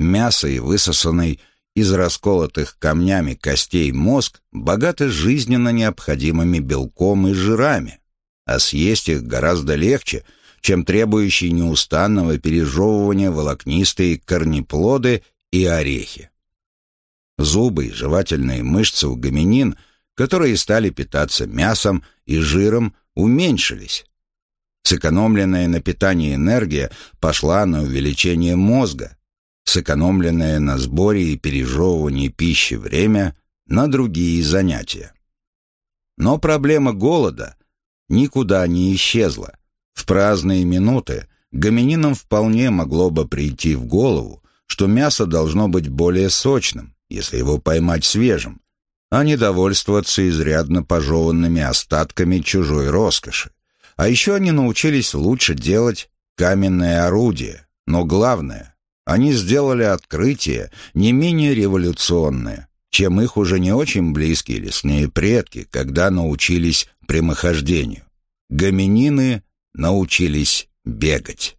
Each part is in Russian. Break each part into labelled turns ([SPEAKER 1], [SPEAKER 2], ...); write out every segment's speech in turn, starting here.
[SPEAKER 1] Мясо и высосанный из расколотых камнями костей мозг богаты жизненно необходимыми белком и жирами, а съесть их гораздо легче, чем требующие неустанного пережевывания волокнистые корнеплоды и орехи. Зубы и жевательные мышцы у гоминин, которые стали питаться мясом и жиром, уменьшились. Сэкономленная на питании энергия пошла на увеличение мозга, сэкономленное на сборе и пережевывании пищи время на другие занятия. Но проблема голода никуда не исчезла. В праздные минуты гомининам вполне могло бы прийти в голову, что мясо должно быть более сочным, если его поймать свежим, а не довольствоваться изрядно пожеванными остатками чужой роскоши. А еще они научились лучше делать каменное орудие, но главное, они сделали открытие не менее революционное, чем их уже не очень близкие лесные предки, когда научились прямохождению. Гоминины научились бегать.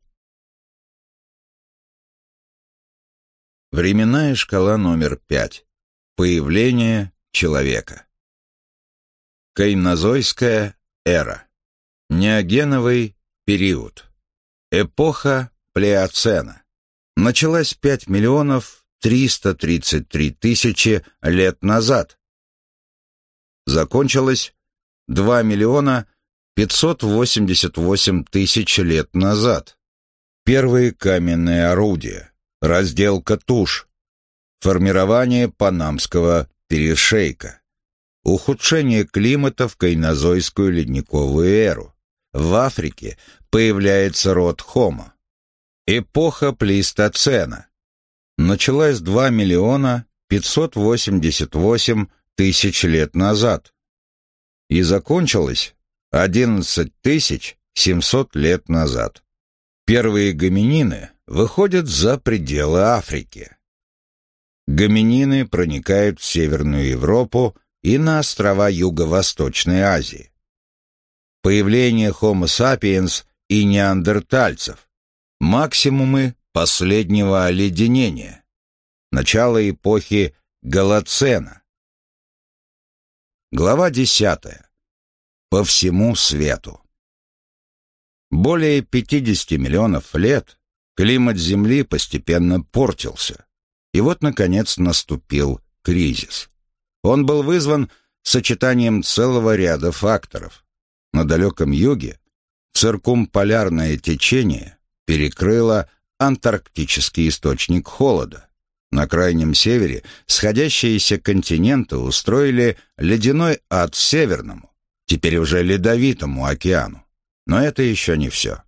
[SPEAKER 1] Временная шкала номер пять. Появление человека. Кайнозойская эра. Неогеновый период. Эпоха Плеоцена. Началась 5 миллионов 333 тысячи лет назад. Закончилась 2 миллиона 588 тысяч лет назад. Первые каменные орудия, разделка туш, формирование Панамского перешейка, ухудшение климата в кайнозойскую ледниковую эру. В Африке появляется род Хомо. Эпоха плейстоцена. Началась 2 миллиона 588 тысяч лет назад и закончилась 11 тысяч 700 лет назад. Первые гоминины выходят за пределы Африки. Гоминины проникают в Северную Европу и на острова Юго-Восточной Азии. Появление Homo sapiens и неандертальцев. Максимумы последнего оледенения. Начало эпохи Голоцена. Глава десятая по всему свету. Более 50 миллионов лет климат Земли постепенно портился. И вот, наконец, наступил кризис. Он был вызван сочетанием целого ряда факторов. На далеком юге циркумполярное течение перекрыло антарктический источник холода. На крайнем севере сходящиеся континенты устроили ледяной ад северному теперь уже ледовитому океану. Но это еще не все.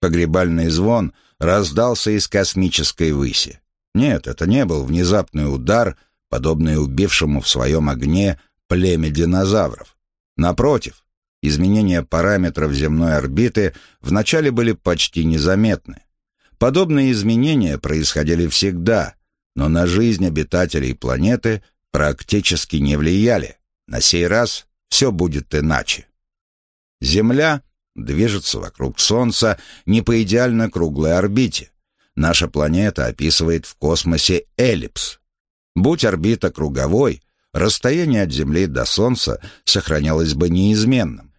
[SPEAKER 1] Погребальный звон раздался из космической выси. Нет, это не был внезапный удар, подобный убившему в своем огне племя динозавров. Напротив, изменения параметров земной орбиты вначале были почти незаметны. Подобные изменения происходили всегда, но на жизнь обитателей планеты практически не влияли. На сей раз все будет иначе. Земля движется вокруг Солнца не по идеально круглой орбите. Наша планета описывает в космосе эллипс. Будь орбита круговой, расстояние от Земли до Солнца сохранялось бы неизменным.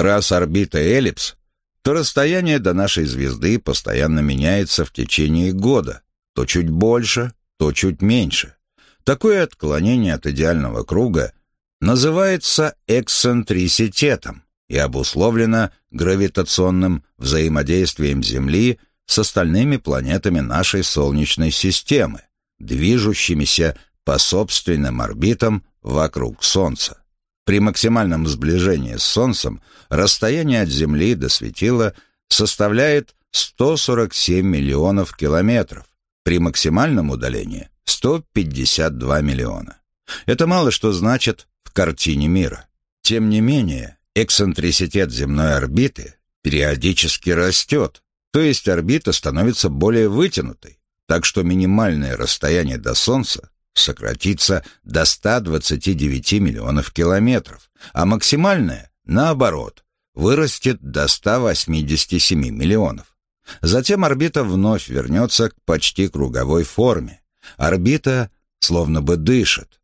[SPEAKER 1] Раз орбита эллипс, то расстояние до нашей звезды постоянно меняется в течение года, то чуть больше, то чуть меньше. Такое отклонение от идеального круга называется эксцентриситетом и обусловлено гравитационным взаимодействием Земли с остальными планетами нашей Солнечной системы, движущимися по собственным орбитам вокруг Солнца. При максимальном сближении с Солнцем расстояние от Земли до светила составляет 147 миллионов километров, при максимальном удалении – 152 миллиона. Это мало что значит в картине мира. Тем не менее, эксцентриситет земной орбиты периодически растет, то есть орбита становится более вытянутой, так что минимальное расстояние до Солнца сократится до 129 миллионов километров, а максимальное, наоборот, вырастет до 187 миллионов. Затем орбита вновь вернется к почти круговой форме. Орбита словно бы дышит.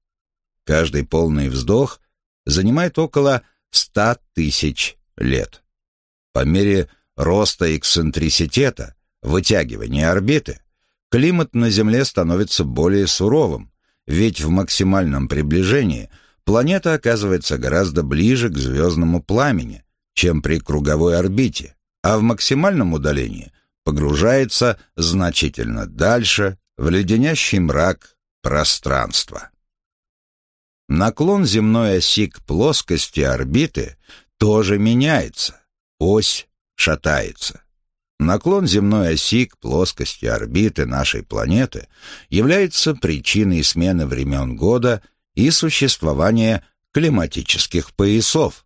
[SPEAKER 1] Каждый полный вздох занимает около 100 тысяч лет. По мере роста эксцентриситета, вытягивания орбиты, климат на Земле становится более суровым, ведь в максимальном приближении планета оказывается гораздо ближе к звездному пламени, чем при круговой орбите, а в максимальном удалении погружается значительно дальше в леденящий мрак пространства. Наклон земной оси к плоскости орбиты тоже меняется, ось шатается. Наклон земной оси к плоскости орбиты нашей планеты является причиной смены времен года и существования климатических поясов.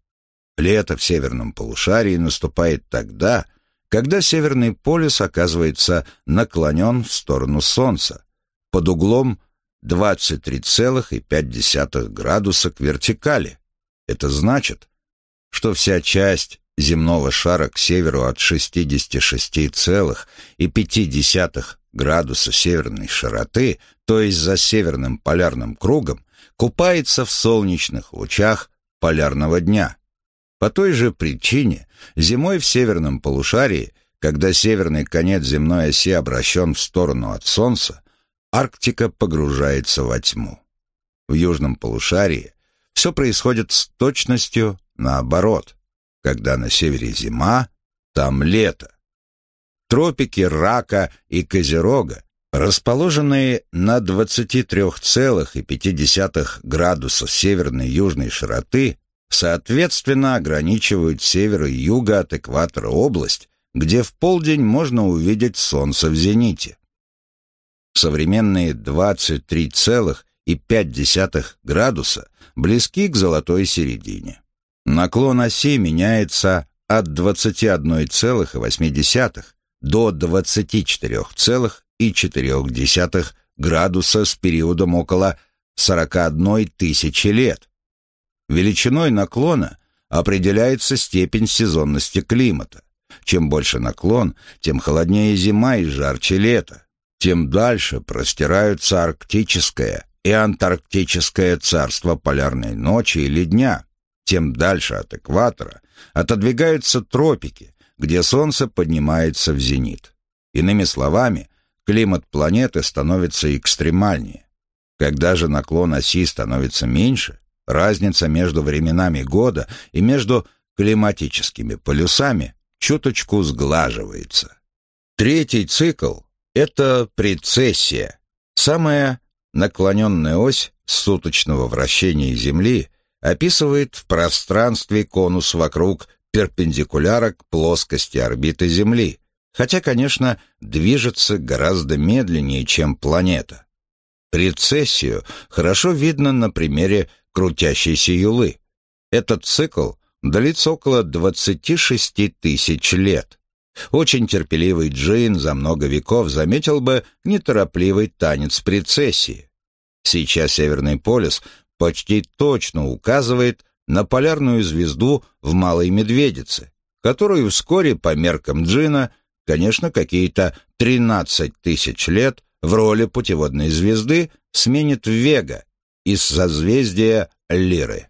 [SPEAKER 1] Лето в северном полушарии наступает тогда, когда Северный полюс оказывается наклонен в сторону Солнца, под углом 23,5 градуса к вертикали. Это значит, что вся часть земного шара к северу от 66,5 градуса северной широты, то есть за северным полярным кругом, купается в солнечных лучах полярного дня. По той же причине зимой в северном полушарии, когда северный конец земной оси обращен в сторону от Солнца, Арктика погружается во тьму. В южном полушарии все происходит с точностью наоборот. Когда на севере зима, там лето. Тропики Рака и Козерога, расположенные на 23,5 градуса северной и южной широты, соответственно ограничивают север и юга от экватора область, где в полдень можно увидеть солнце в зените. Современные 23,5 градуса близки к золотой середине. Наклон оси меняется от 21,8 до 24,4 градуса с периодом около 41 тысячи лет. Величиной наклона определяется степень сезонности климата. Чем больше наклон, тем холоднее зима и жарче лето. Тем дальше простираются арктическое и антарктическое царство полярной ночи или дня тем дальше от экватора отодвигаются тропики, где Солнце поднимается в зенит. Иными словами, климат планеты становится экстремальнее. Когда же наклон оси становится меньше, разница между временами года и между климатическими полюсами чуточку сглаживается. Третий цикл — это прецессия, самая наклоненная ось суточного вращения Земли — описывает в пространстве конус вокруг перпендикуляра к плоскости орбиты Земли, хотя, конечно, движется гораздо медленнее, чем планета. Прецессию хорошо видно на примере крутящейся юлы. Этот цикл длится около 26 тысяч лет. Очень терпеливый Джин за много веков заметил бы неторопливый танец прецессии. Сейчас Северный полюс почти точно указывает на полярную звезду в Малой Медведице, которую вскоре по меркам Джина, конечно, какие-то 13 тысяч лет в роли путеводной звезды сменит Вега из созвездия Лиры.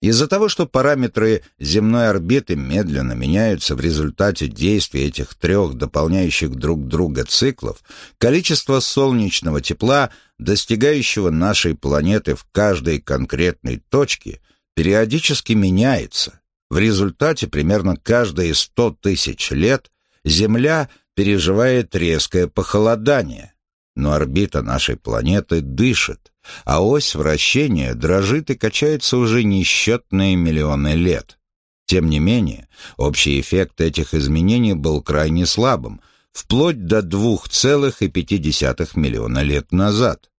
[SPEAKER 1] Из-за того, что параметры земной орбиты медленно меняются в результате действия этих трех дополняющих друг друга циклов, количество солнечного тепла, достигающего нашей планеты в каждой конкретной точке, периодически меняется. В результате примерно каждые сто тысяч лет Земля переживает резкое похолодание, но орбита нашей планеты дышит, а ось вращения дрожит и качается уже несчетные миллионы лет. Тем не менее, общий эффект этих изменений был крайне слабым, вплоть до 2,5 миллиона лет назад.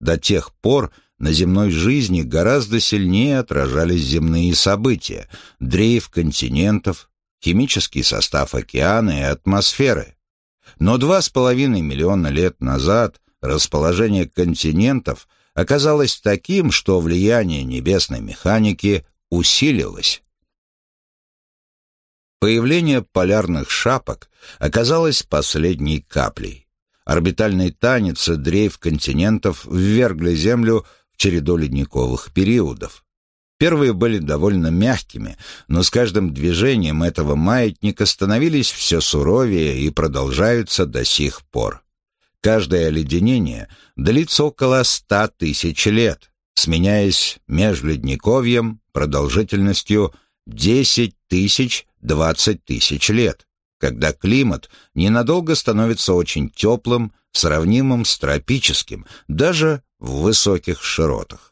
[SPEAKER 1] До тех пор на земной жизни гораздо сильнее отражались земные события, дрейф континентов, химический состав океана и атмосферы. Но два с половиной миллиона лет назад расположение континентов – оказалось таким, что влияние небесной механики усилилось. Появление полярных шапок оказалось последней каплей. Орбитальный танец и дрейф континентов ввергли Землю в череду ледниковых периодов. Первые были довольно мягкими, но с каждым движением этого маятника становились все суровее и продолжаются до сих пор. Каждое оледенение длится около ста тысяч лет, сменяясь межледниковьем продолжительностью 10 тысяч 20 тысяч лет, когда климат ненадолго становится очень теплым, сравнимым с тропическим, даже в высоких широтах.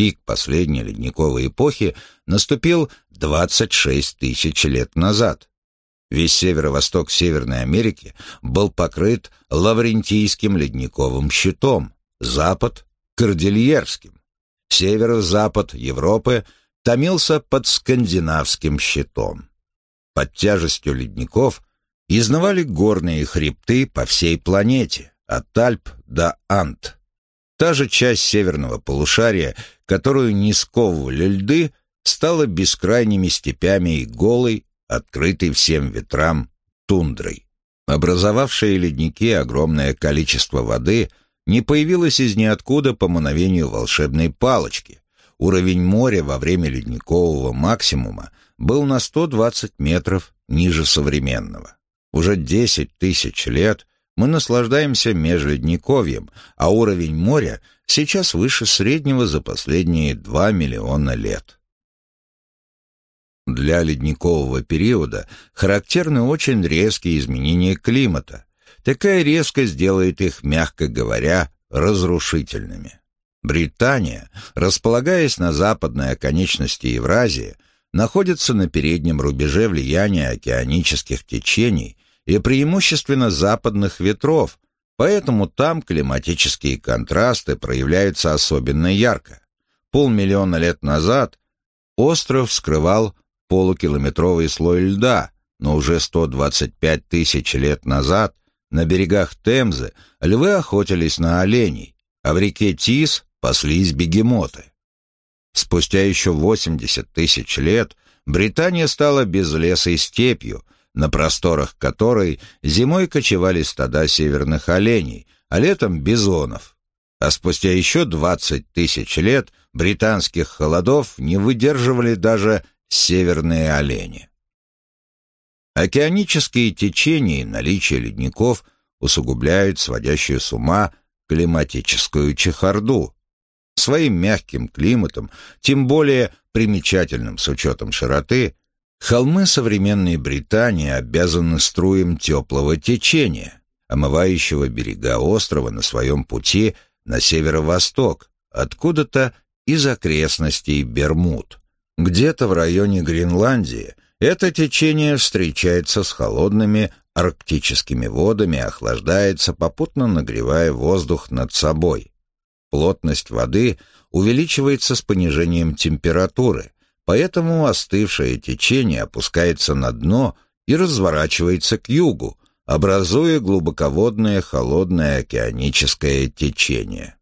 [SPEAKER 1] Пик последней ледниковой эпохи наступил 26 тысяч лет назад. Весь северо-восток Северной Америки был покрыт Лаврентийским ледниковым щитом, запад — Кордильерским. Северо-запад Европы томился под скандинавским щитом. Под тяжестью ледников изнывали горные хребты по всей планете, от Альп до Ант. Та же часть северного полушария, которую не сковывали льды, стала бескрайними степями и голой, открытой всем ветрам, тундрой. Образовавшие ледники огромное количество воды не появилось из ниоткуда по мановению волшебной палочки. Уровень моря во время ледникового максимума был на 120 метров ниже современного. Уже 10 тысяч лет мы наслаждаемся межледниковьем, а уровень моря сейчас выше среднего за последние 2 миллиона лет. Для ледникового периода характерны очень резкие изменения климата. Такая резкость делает их, мягко говоря, разрушительными. Британия, располагаясь на западной оконечности Евразии, находится на переднем рубеже влияния океанических течений и преимущественно западных ветров, поэтому там климатические контрасты проявляются особенно ярко. Полмиллиона лет назад остров скрывал полукилометровый слой льда, но уже 125 тысяч лет назад на берегах Темзы львы охотились на оленей, а в реке Тис паслись бегемоты. Спустя еще 80 тысяч лет Британия стала безлесой степью, на просторах которой зимой кочевали стада северных оленей, а летом бизонов. А спустя еще 20 тысяч лет британских холодов не выдерживали даже северные олени. Океанические течения и наличие ледников усугубляют сводящую с ума климатическую чехарду, Своим мягким климатом, тем более примечательным с учетом широты, холмы современной Британии обязаны струям теплого течения, омывающего берега острова на своем пути на северо-восток, откуда-то из окрестностей Бермуд. Где-то в районе Гренландии это течение встречается с холодными арктическими водами охлаждается, попутно нагревая воздух над собой. Плотность воды увеличивается с понижением температуры, поэтому остывшее течение опускается на дно и разворачивается к югу, образуя глубоководное холодное океаническое течение.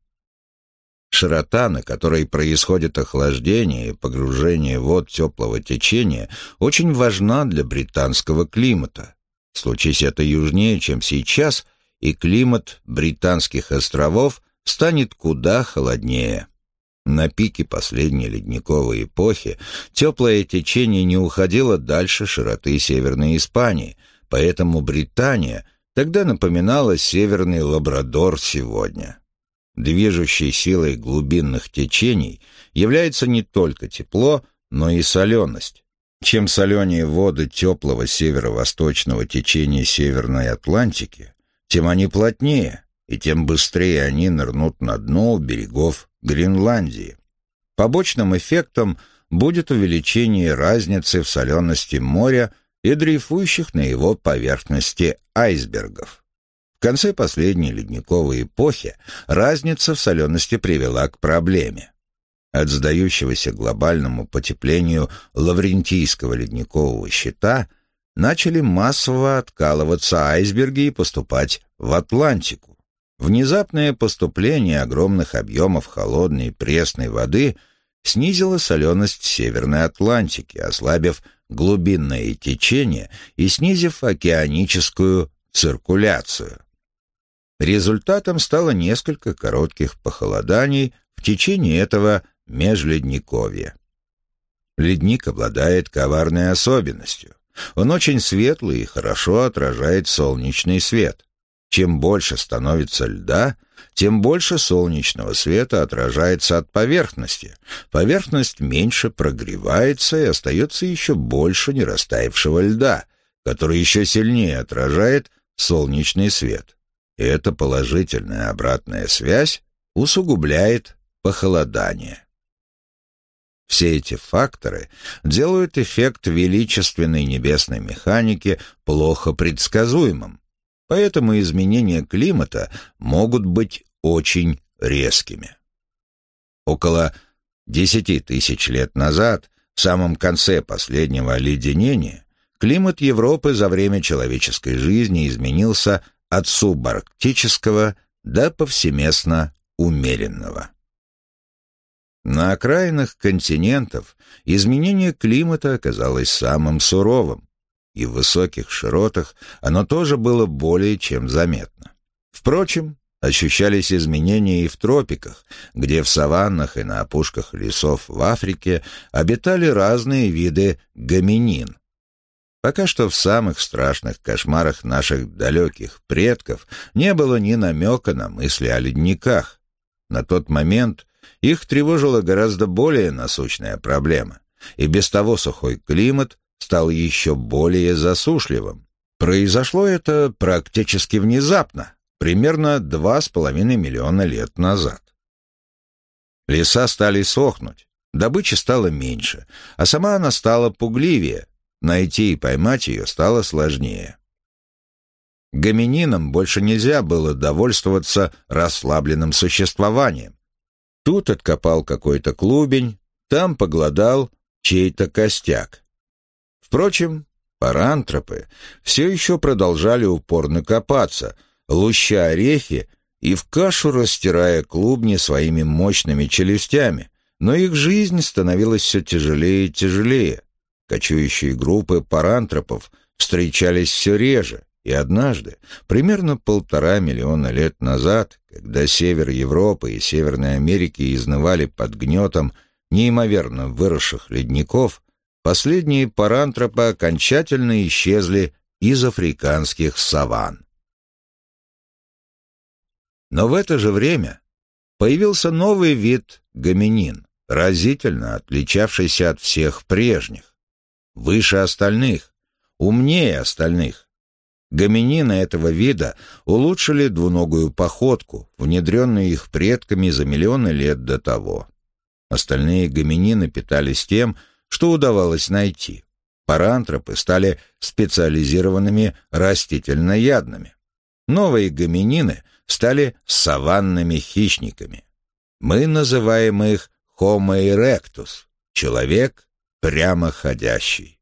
[SPEAKER 1] Широта, на которой происходит охлаждение и погружение вод теплого течения, очень важна для британского климата. Случись это южнее, чем сейчас, и климат британских островов станет куда холоднее. На пике последней ледниковой эпохи теплое течение не уходило дальше широты Северной Испании, поэтому Британия тогда напоминала Северный Лабрадор сегодня. Движущей силой глубинных течений является не только тепло, но и соленость. Чем соленее воды теплого северо-восточного течения Северной Атлантики, тем они плотнее, и тем быстрее они нырнут на дно у берегов Гренландии. Побочным эффектом будет увеличение разницы в солености моря и дрейфующих на его поверхности айсбергов. В конце последней ледниковой эпохи разница в солености привела к проблеме. От сдающегося глобальному потеплению Лаврентийского ледникового щита начали массово откалываться айсберги и поступать в Атлантику. Внезапное поступление огромных объемов холодной пресной воды снизило соленость Северной Атлантики, ослабив глубинное течение и снизив океаническую циркуляцию. Результатом стало несколько коротких похолоданий в течение этого межледниковья. Ледник обладает коварной особенностью. Он очень светлый и хорошо отражает солнечный свет. Чем больше становится льда, тем больше солнечного света отражается от поверхности. Поверхность меньше прогревается и остается еще больше нерастаявшего льда, который еще сильнее отражает солнечный свет. И эта положительная обратная связь усугубляет похолодание. Все эти факторы делают эффект величественной небесной механики плохо предсказуемым, поэтому изменения климата могут быть очень резкими. Около десяти тысяч лет назад, в самом конце последнего оледенения, климат Европы за время человеческой жизни изменился от субарктического до повсеместно умеренного. На окраинах континентов изменение климата оказалось самым суровым, и в высоких широтах оно тоже было более чем заметно. Впрочем, ощущались изменения и в тропиках, где в саваннах и на опушках лесов в Африке обитали разные виды гоминин. Пока что в самых страшных кошмарах наших далеких предков не было ни намека на мысли о ледниках. На тот момент их тревожила гораздо более насущная проблема, и без того сухой климат стал еще более засушливым. Произошло это практически внезапно, примерно два с половиной миллиона лет назад. Леса стали сохнуть, добычи стало меньше, а сама она стала пугливее, найти и поймать ее стало сложнее. Гомининам больше нельзя было довольствоваться расслабленным существованием. Тут откопал какой-то клубень, там погладал чей-то костяк. Впрочем, парантропы все еще продолжали упорно копаться, луща орехи и в кашу растирая клубни своими мощными челюстями, но их жизнь становилась все тяжелее и тяжелее. Кочующие группы парантропов встречались все реже, и однажды, примерно полтора миллиона лет назад, когда север Европы и Северной Америки изнывали под гнетом неимоверно выросших ледников, последние парантропы окончательно исчезли из африканских саван. Но в это же время появился новый вид гоминин, разительно отличавшийся от всех прежних, выше остальных, умнее остальных. Гоминины этого вида улучшили двуногую походку, внедренную их предками за миллионы лет до того. Остальные гоминины питались тем, что удавалось найти. Парантропы стали специализированными растительноядными. Новые гоминины стали саванными хищниками. Мы называем их Homo erectus — человек прямоходящий.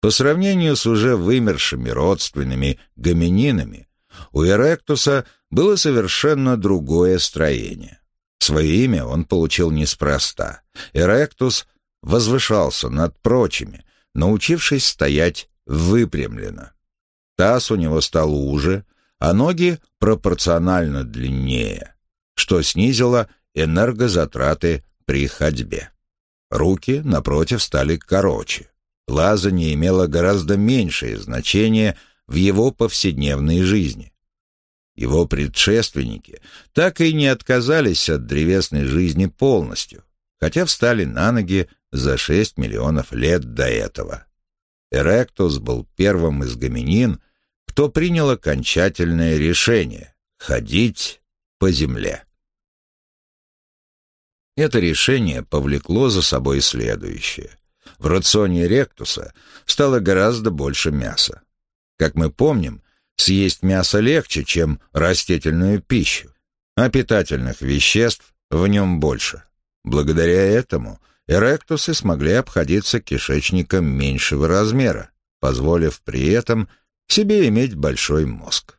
[SPEAKER 1] По сравнению с уже вымершими родственными гомининами, у Эректуса было совершенно другое строение. Свое имя он получил неспроста. Эректус возвышался над прочими, научившись стоять выпрямленно. Таз у него стал уже, а ноги пропорционально длиннее, что снизило энергозатраты при ходьбе. Руки, напротив, стали короче. Лазание имело гораздо меньшее значение в его повседневной жизни. Его предшественники так и не отказались от древесной жизни полностью, хотя встали на ноги за 6 миллионов лет до этого. Эректус был первым из гоминин, кто принял окончательное решение — ходить по земле. Это решение повлекло за собой следующее. В рационе ректуса стало гораздо больше мяса. Как мы помним, съесть мясо легче, чем растительную пищу, а питательных веществ в нем больше. Благодаря этому эректусы смогли обходиться кишечником меньшего размера, позволив при этом себе иметь большой мозг.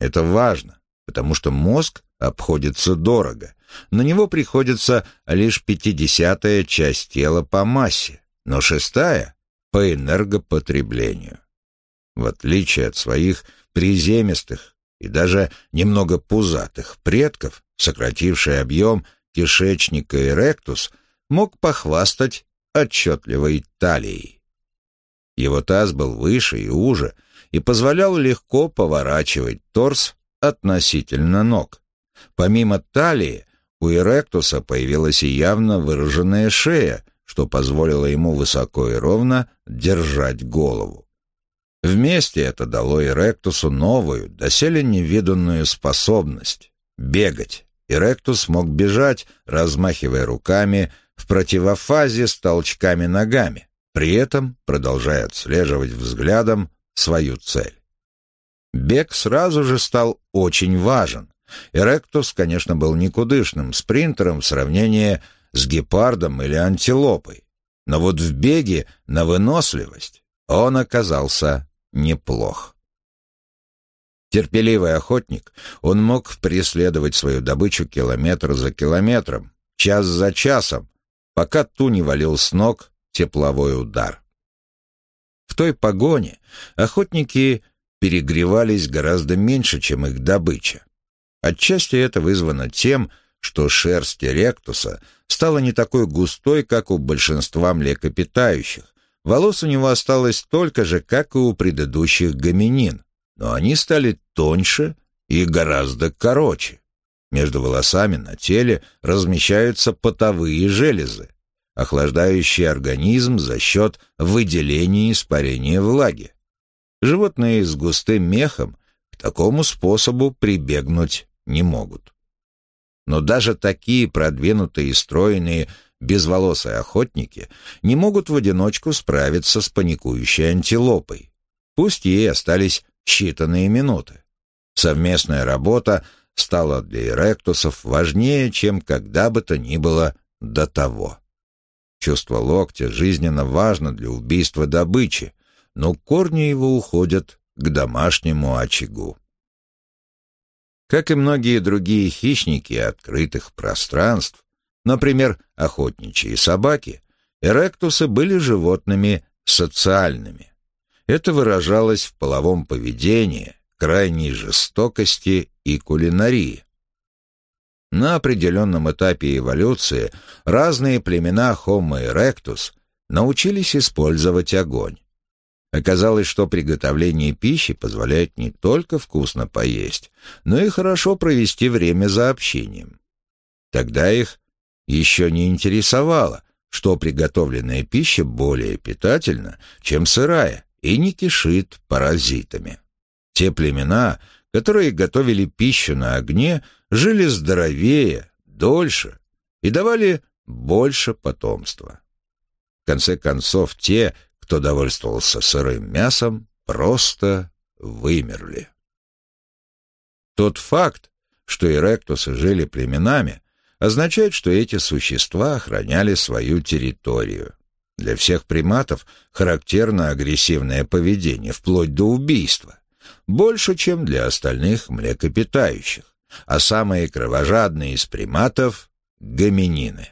[SPEAKER 1] Это важно, потому что мозг обходится дорого. На него приходится лишь пятидесятая часть тела по массе, но шестая — по энергопотреблению. В отличие от своих приземистых и даже немного пузатых предков, сокративший объем кишечника эректус мог похвастать отчетливой талией. Его таз был выше и уже и позволял легко поворачивать торс относительно ног. Помимо талии, у эректуса появилась и явно выраженная шея, что позволило ему высоко и ровно держать голову. Вместе это дало эректусу новую, доселе невиданную способность — бегать. Эректус мог бежать, размахивая руками, в противофазе с толчками ногами, при этом продолжая отслеживать взглядом свою цель. Бег сразу же стал очень важен. Эректус, конечно, был никудышным спринтером в сравнении с гепардом или антилопой, но вот в беге на выносливость он оказался неплох. Терпеливый охотник, он мог преследовать свою добычу километр за километром, час за часом, пока ту не валил с ног тепловой удар. В той погоне охотники перегревались гораздо меньше, чем их добыча. Отчасти это вызвано тем, что шерсть ректуса стала не такой густой, как у большинства млекопитающих. Волос у него осталось столько же, как и у предыдущих гоминин, но они стали тоньше и гораздо короче. Между волосами на теле размещаются потовые железы, охлаждающие организм за счет выделения испарения влаги. Животные с густым мехом к такому способу прибегнуть не могут. Но даже такие продвинутые и стройные безволосые охотники не могут в одиночку справиться с паникующей антилопой. Пусть ей остались считанные минуты. Совместная работа стала для эректусов важнее, чем когда бы то ни было до того. Чувство локтя жизненно важно для убийства добычи, но корни его уходят к домашнему очагу. Как и многие другие хищники открытых пространств, например, охотничьи собаки, эректусы были животными социальными. Это выражалось в половом поведении, крайней жестокости и кулинарии. На определенном этапе эволюции разные племена Homo erectus научились использовать огонь. Оказалось, что приготовление пищи позволяет не только вкусно поесть, но и хорошо провести время за общением. Тогда их еще не интересовало, что приготовленная пища более питательна, чем сырая, и не кишит паразитами. Те племена, которые готовили пищу на огне, жили здоровее, дольше и давали больше потомства. В конце концов, те, кто довольствовался сырым мясом, просто вымерли. Тот факт, что эректусы жили племенами, означает, что эти существа охраняли свою территорию. Для всех приматов характерно агрессивное поведение, вплоть до убийства больше, чем для остальных млекопитающих, а самые кровожадные из приматов — гоминины.